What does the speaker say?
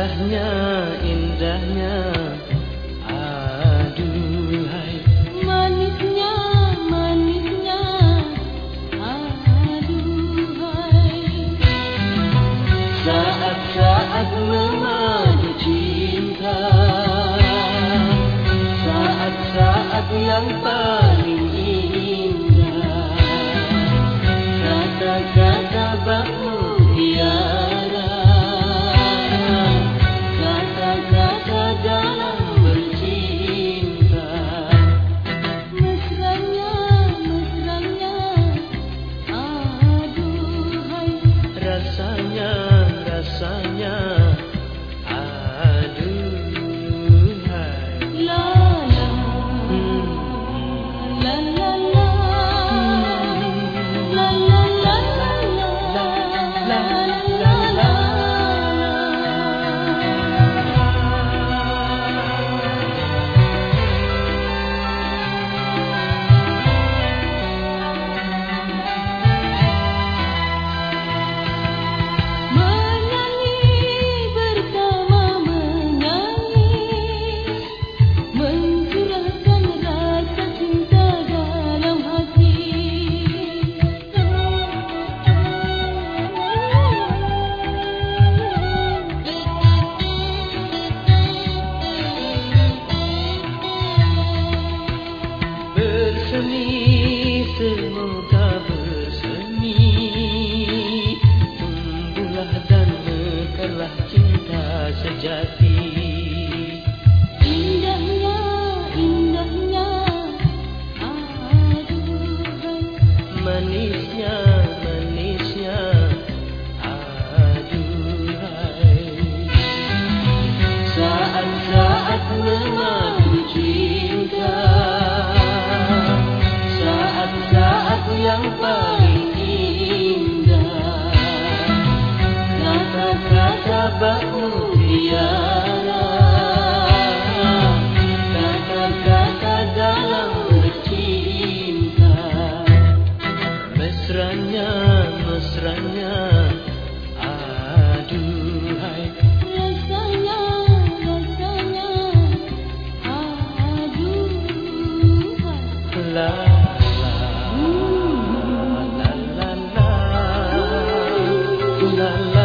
indahnya, indahnya. Aduhai. Manisnya, manisnya. Aduhai Saat-saat memadu cinta. Saat-saat yang La la la cinta 啦啦啦。